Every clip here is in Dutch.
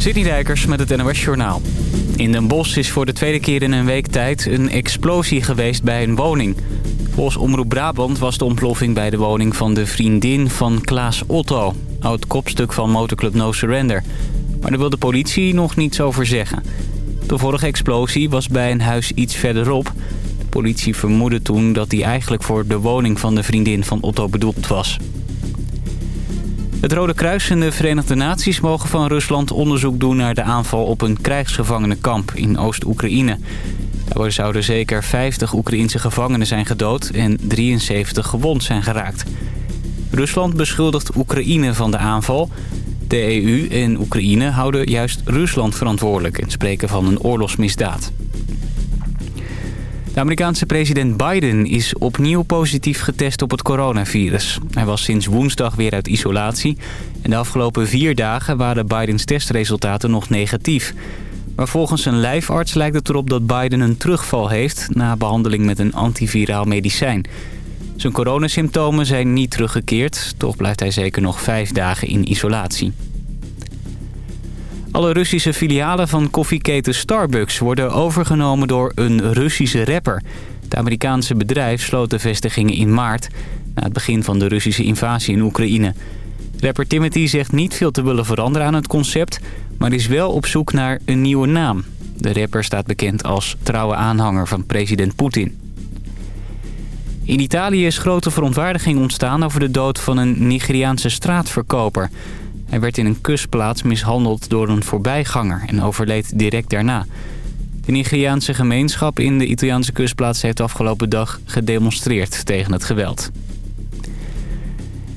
Dijkers met het NOS Journaal. In Den Bosch is voor de tweede keer in een week tijd een explosie geweest bij een woning. Volgens Omroep Brabant was de ontploffing bij de woning van de vriendin van Klaas Otto. Oud kopstuk van motorclub No Surrender. Maar daar wil de politie nog niets over zeggen. De vorige explosie was bij een huis iets verderop. De politie vermoedde toen dat die eigenlijk voor de woning van de vriendin van Otto bedoeld was. Het Rode Kruis en de Verenigde Naties mogen van Rusland onderzoek doen naar de aanval op een krijgsgevangenenkamp in Oost-Oekraïne. Daarbij zouden zeker 50 Oekraïnse gevangenen zijn gedood en 73 gewond zijn geraakt. Rusland beschuldigt Oekraïne van de aanval. De EU en Oekraïne houden juist Rusland verantwoordelijk en spreken van een oorlogsmisdaad. De Amerikaanse president Biden is opnieuw positief getest op het coronavirus. Hij was sinds woensdag weer uit isolatie. En de afgelopen vier dagen waren Bidens testresultaten nog negatief. Maar volgens een lijfarts lijkt het erop dat Biden een terugval heeft... na behandeling met een antiviraal medicijn. Zijn coronasymptomen zijn niet teruggekeerd. Toch blijft hij zeker nog vijf dagen in isolatie. Alle Russische filialen van koffieketen Starbucks worden overgenomen door een Russische rapper. Het Amerikaanse bedrijf sloot de vestigingen in maart... na het begin van de Russische invasie in Oekraïne. Rapper Timothy zegt niet veel te willen veranderen aan het concept... maar is wel op zoek naar een nieuwe naam. De rapper staat bekend als trouwe aanhanger van president Poetin. In Italië is grote verontwaardiging ontstaan over de dood van een Nigeriaanse straatverkoper... Hij werd in een kustplaats mishandeld door een voorbijganger en overleed direct daarna. De Nigeriaanse gemeenschap in de Italiaanse kustplaats heeft afgelopen dag gedemonstreerd tegen het geweld.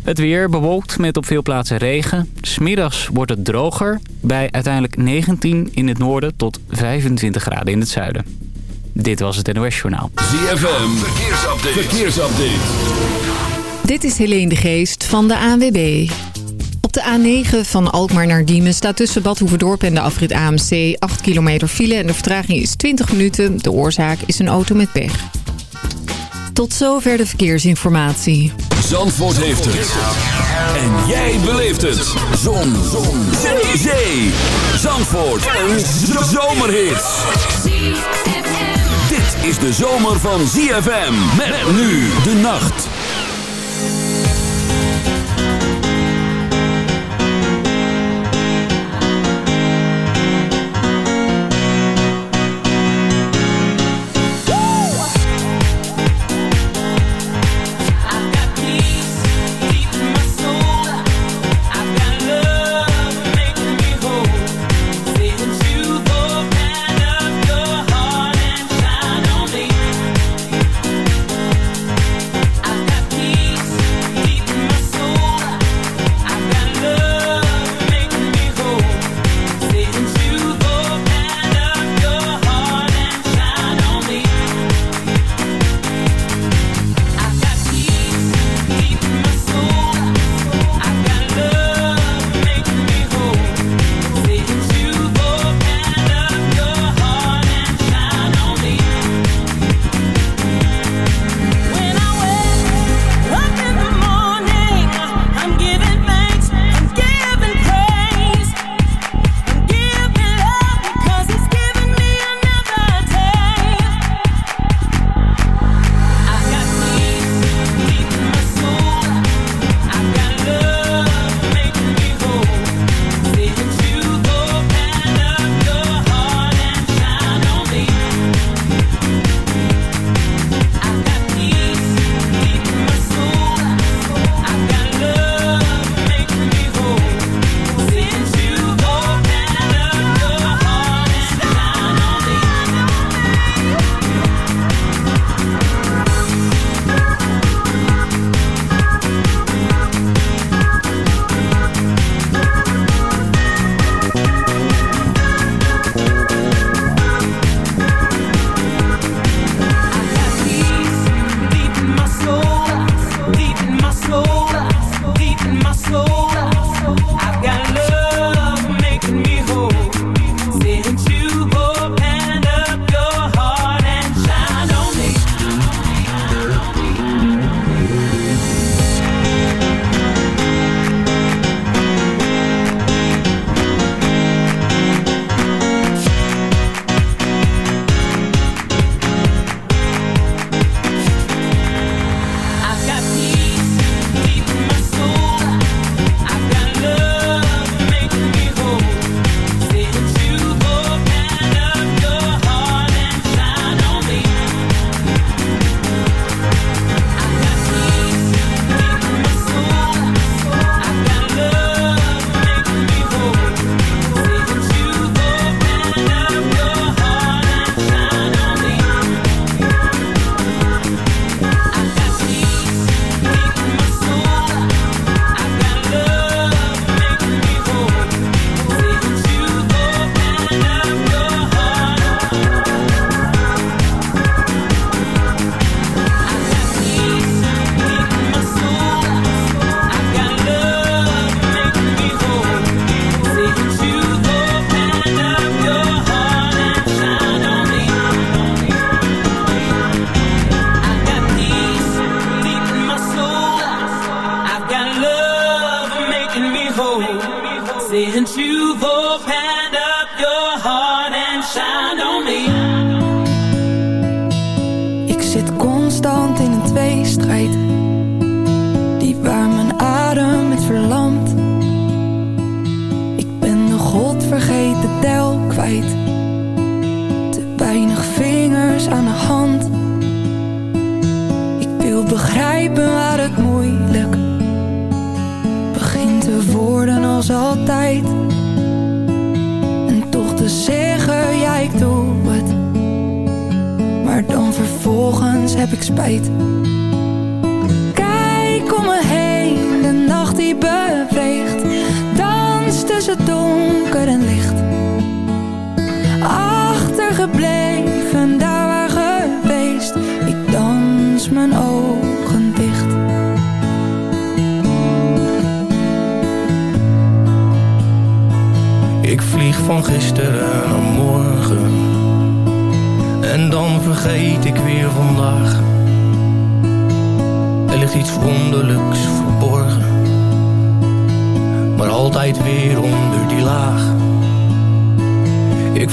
Het weer bewolkt met op veel plaatsen regen. Smiddags wordt het droger bij uiteindelijk 19 in het noorden tot 25 graden in het zuiden. Dit was het NOS Journaal. ZFM, verkeersupdate. verkeersupdate. Dit is Helene de Geest van de ANWB. De A9 van Alkmaar naar Diemen staat tussen Bad Hoeverdorp en de afrit AMC 8 kilometer file en de vertraging is 20 minuten. De oorzaak is een auto met pech. Tot zover de verkeersinformatie. Zandvoort heeft het. En jij beleeft het. Zon. Zon. Zee. Zandvoort. Een zomerhit. Dit is de zomer van ZFM. Met nu de nacht.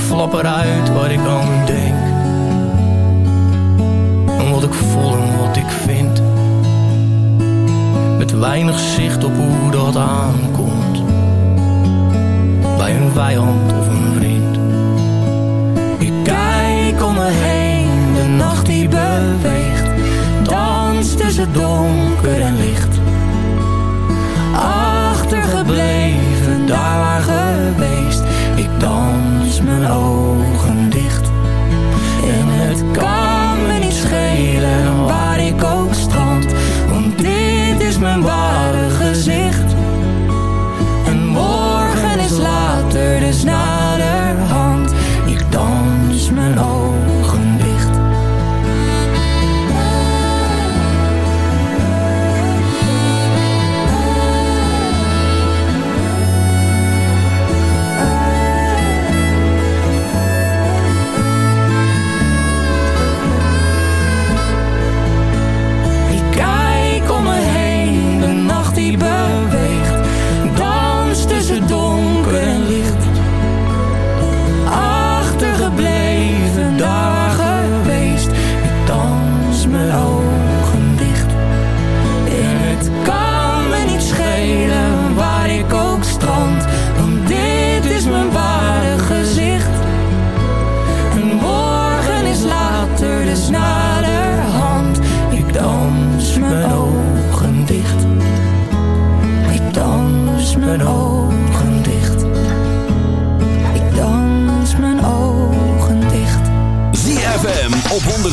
flap eruit wat ik aan denk. En wat ik voel en wat ik vind. Met weinig zicht op hoe dat aankomt. Bij een vijand of een vriend. Ik kijk om me heen, de nacht die beweegt. Dans tussen donker en licht. Achtergebleven, daar waar geweest dans mijn ogen dicht. En het kan me niet schelen waar ik ook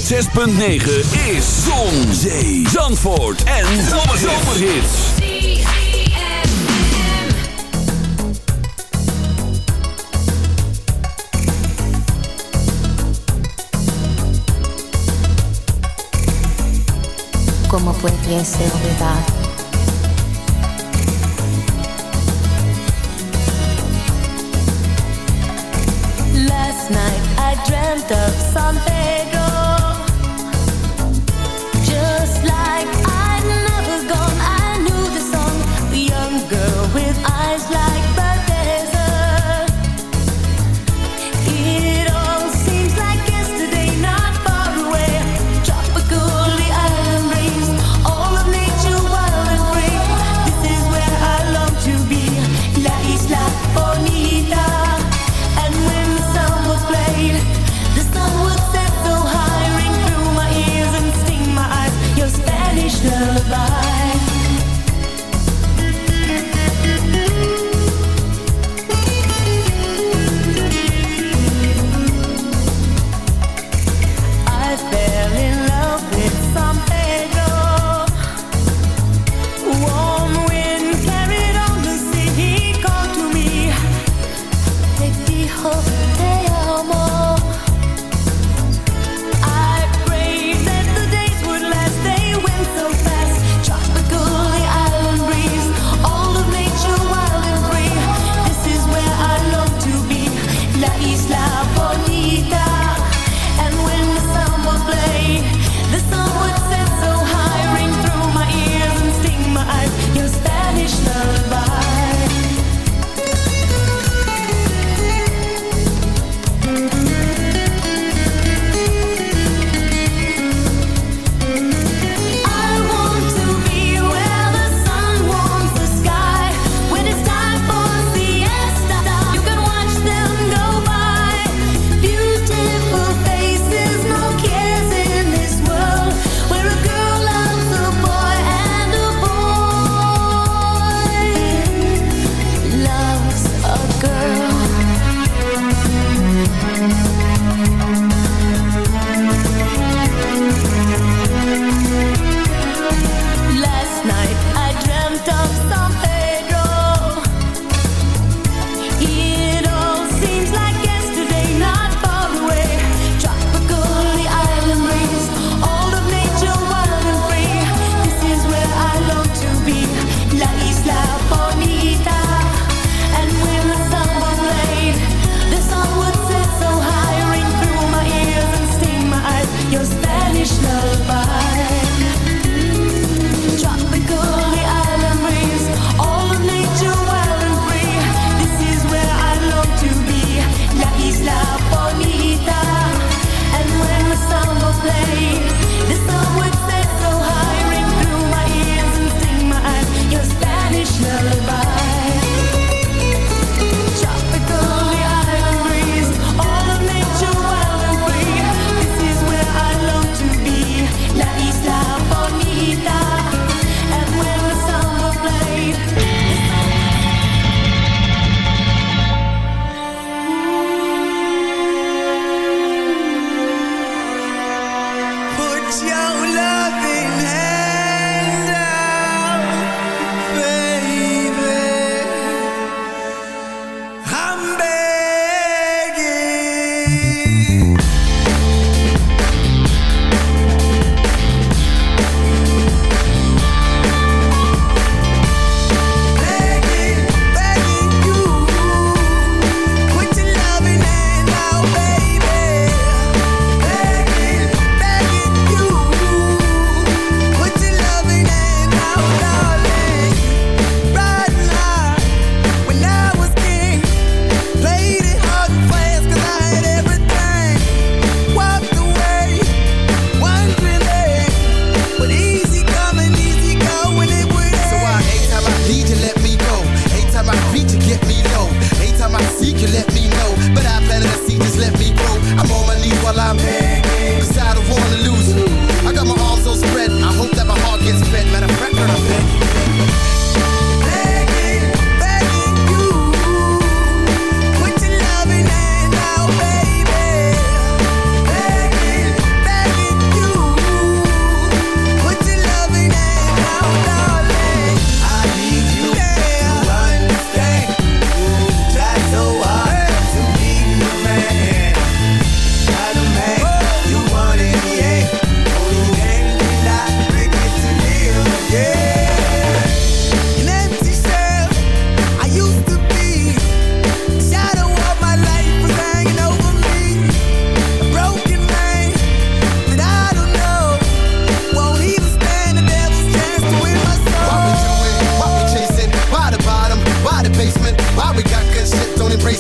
106.9 is Zon, Zee, Zandvoort en Zomerhits. Como pudiese verdad? Last night I dreamt of something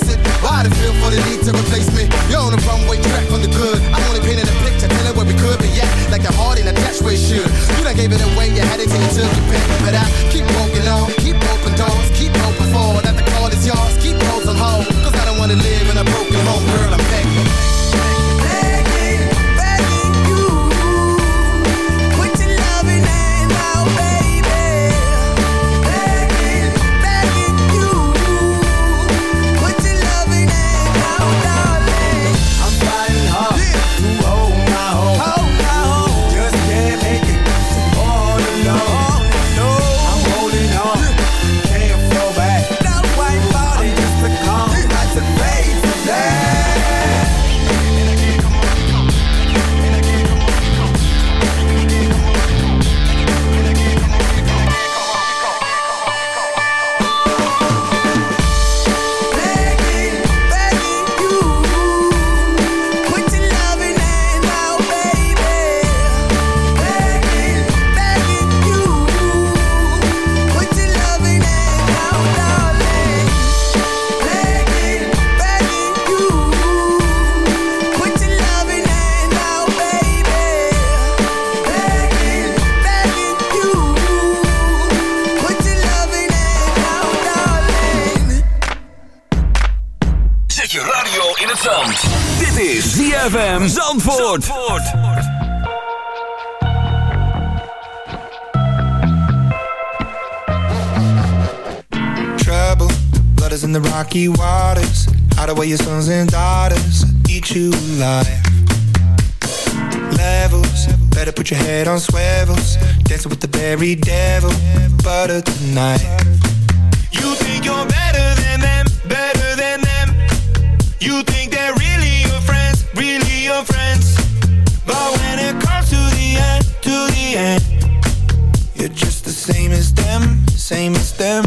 it. Why the feel for the need to replace me? You're on the runway track devils Dancing with the very devil. Butter tonight. You think you're better than them Better than them. You think they're really your friends Really your friends. But when it comes to the end To the end You're just the same as them Same as them.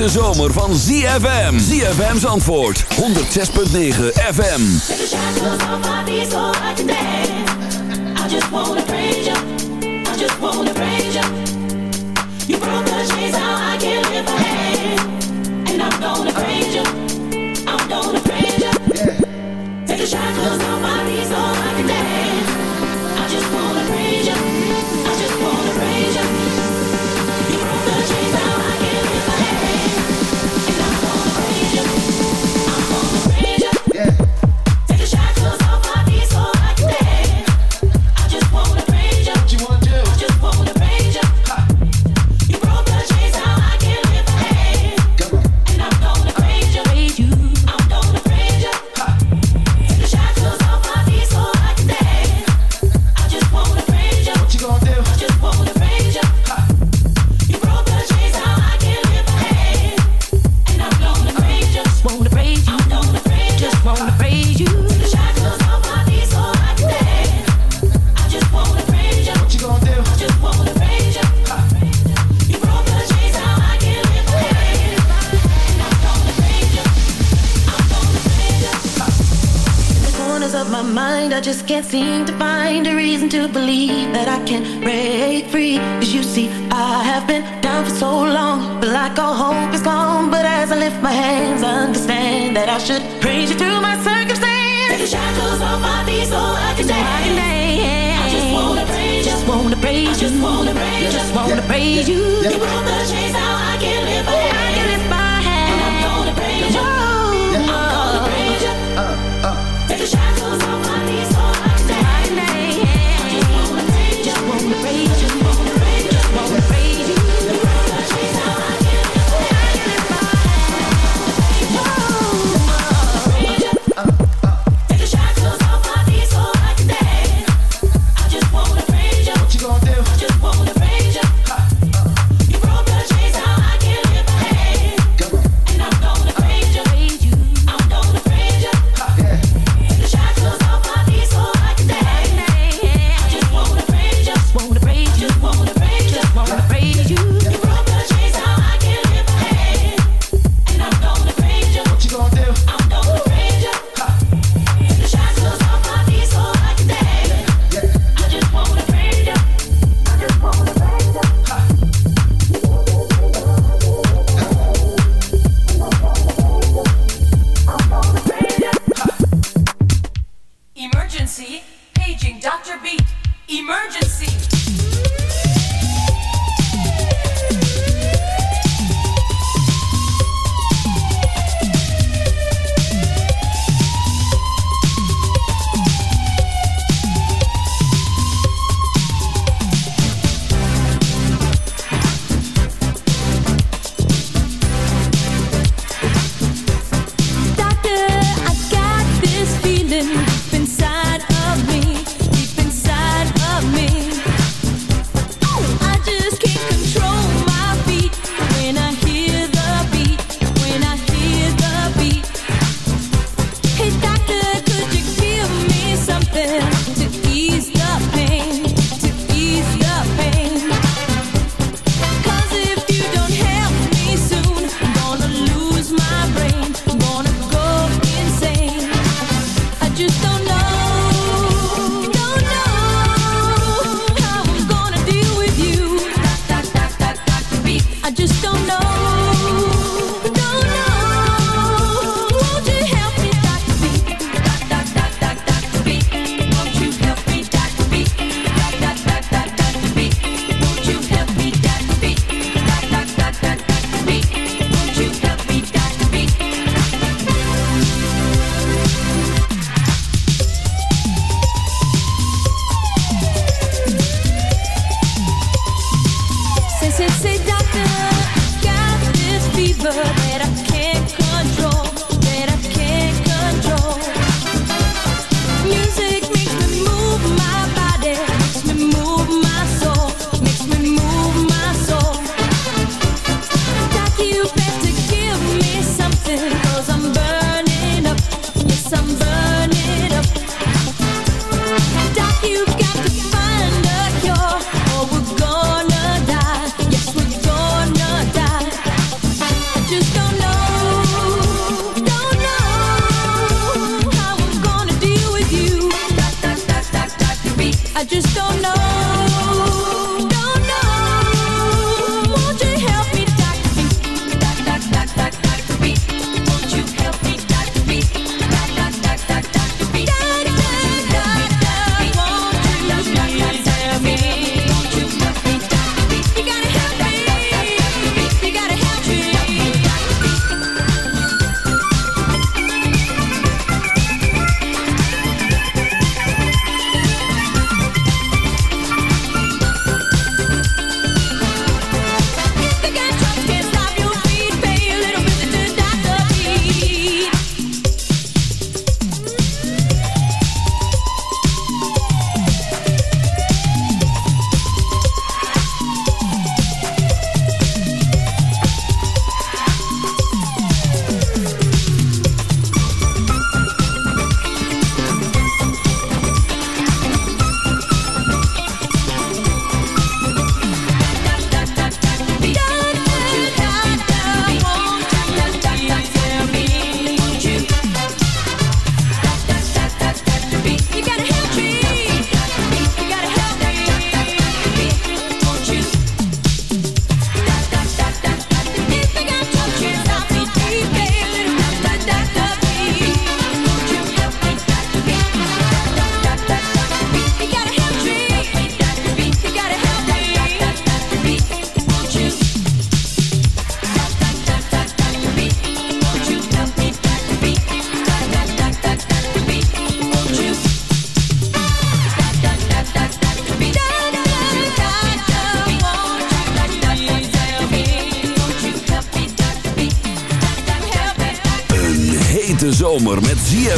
De zomer van ZFM. ZFM's antwoord. 106.9 FM. Take a shot. should praise you through my circumstance. Take the shackles off my feet so I can dance. I, can dance. I just wanna praise you. Just wanna praise you. I just wanna praise you. Just wanna praise you. Yeah. Yeah. You broke the chains, now I can live.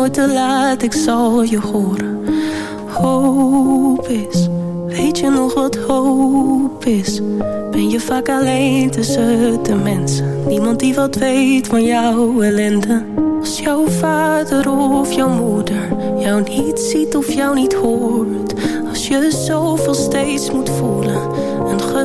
Nooit te laat, ik zal je horen. Hoop is, weet je nog wat hoop is? Ben je vaak alleen tussen de mensen? Niemand die wat weet van jouw ellende. Als jouw vader of jouw moeder jou niet ziet of jou niet hoort. Als je zoveel steeds moet voelen,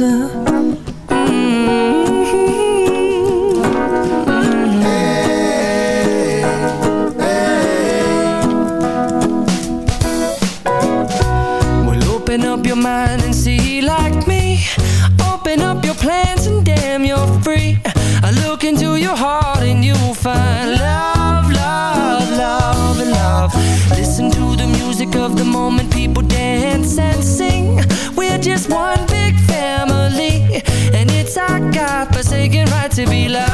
yours. Mm-hmm. Well, open up your mind and see like me. Open up your plans and damn, you're free. I look into your heart and you'll find love, love, love, love. Listen to the music of the moment, people dance to be loved,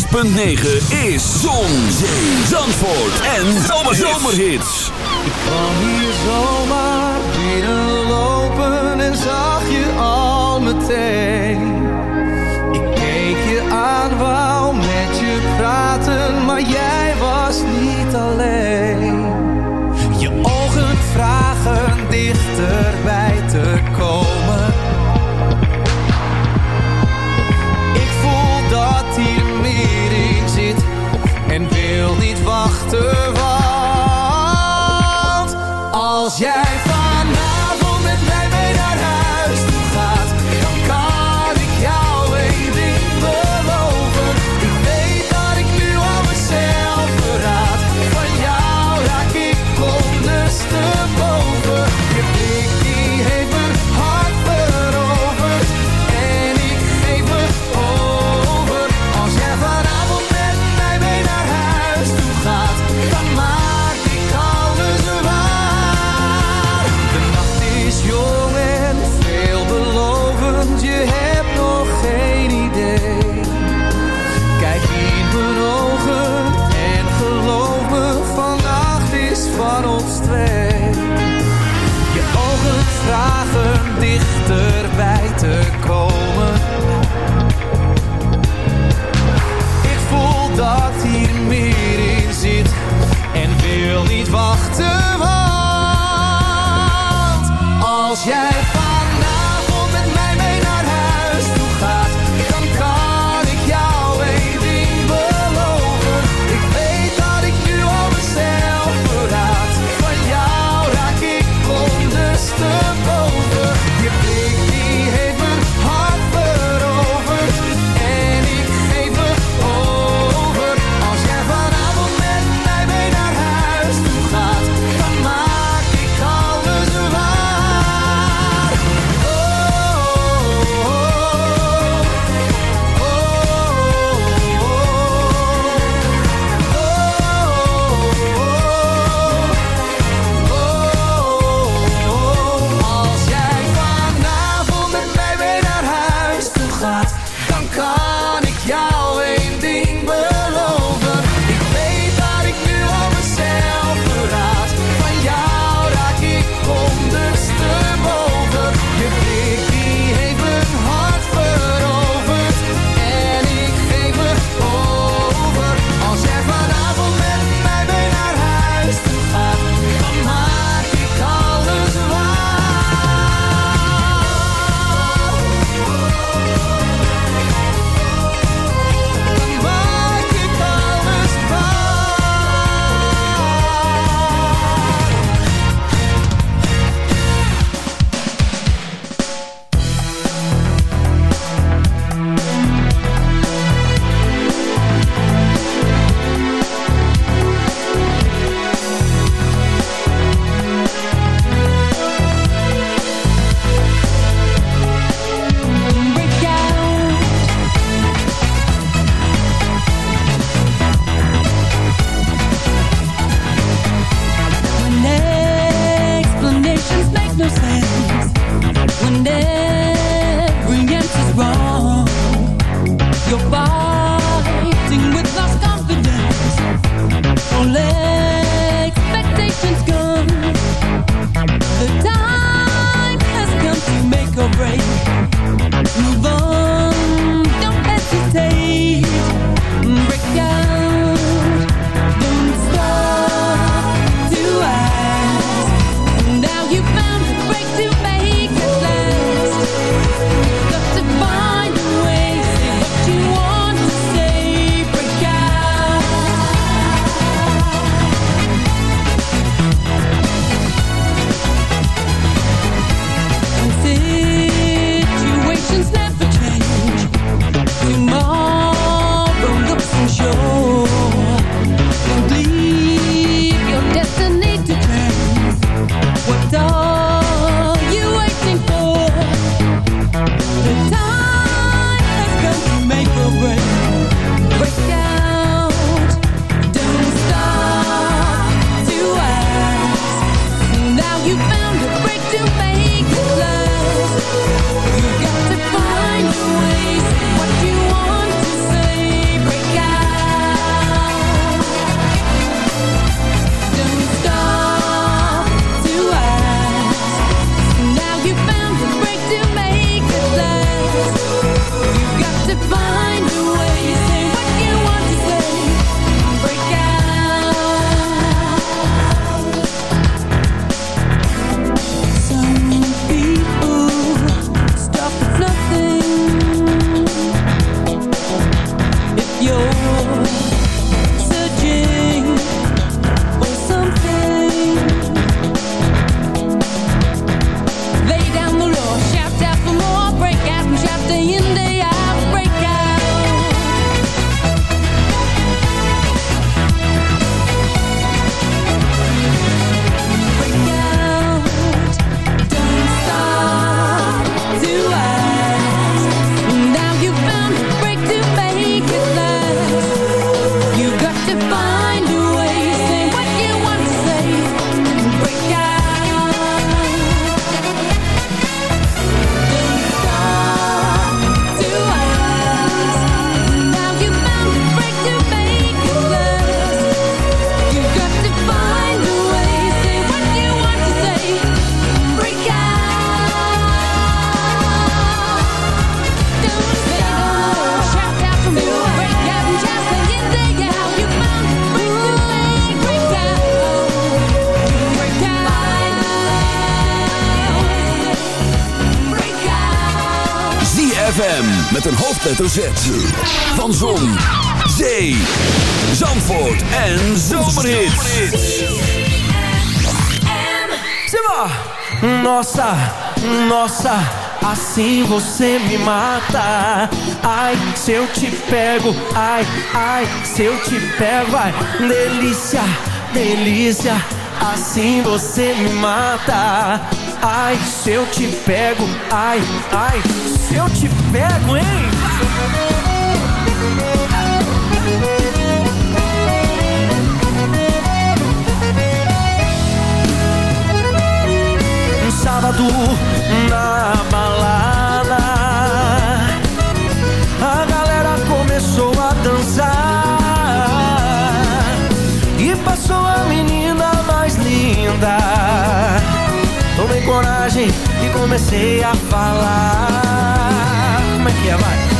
106.9 is Zon, Zee, Zandvoort en Zomerhits. Ik kwam hier zomaar binnenlopen en zag je al meteen. Ik keek je aan, wou met je praten, maar jij was niet alleen. Je ogen vragen dichterbij te komen. En wil niet wachten, want als jij hoofdletter. Van Zon, Zee, Zandvoort en Zomerhits. Nossa, nossa, assim você me mata. Ai, se eu te pego, ai, ai, se eu te pego, ai, delícia, delícia, assim você me mata. Ai, se eu te pego, ai, ai, se eu te pego, hein? Na balada A galera começou a dançar E passou a menina mais linda Tomei coragem e comecei a falar Como é que é, vai?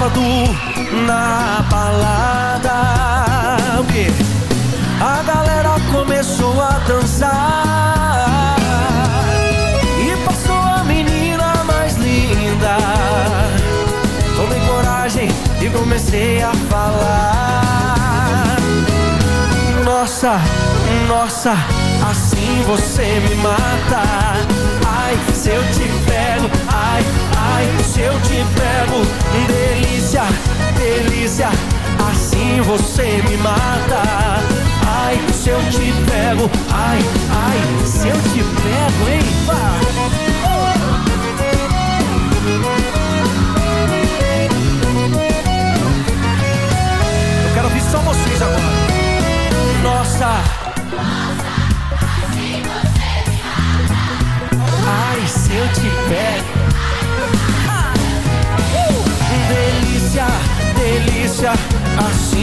Sábado na balada. O quê? A galera começou a dançar E passou a menina mais linda. Tomei coragem e comecei a falar. Nossa, nossa, assim você me mata. Ai, se eu te se eu te pego Delícia, delícia, assim você me mata Ai, se eu te pego, ai, ai, se eu te pego, hein? Eu quero ouvir só vocês agora. Nossa. Ai, se eu te pego.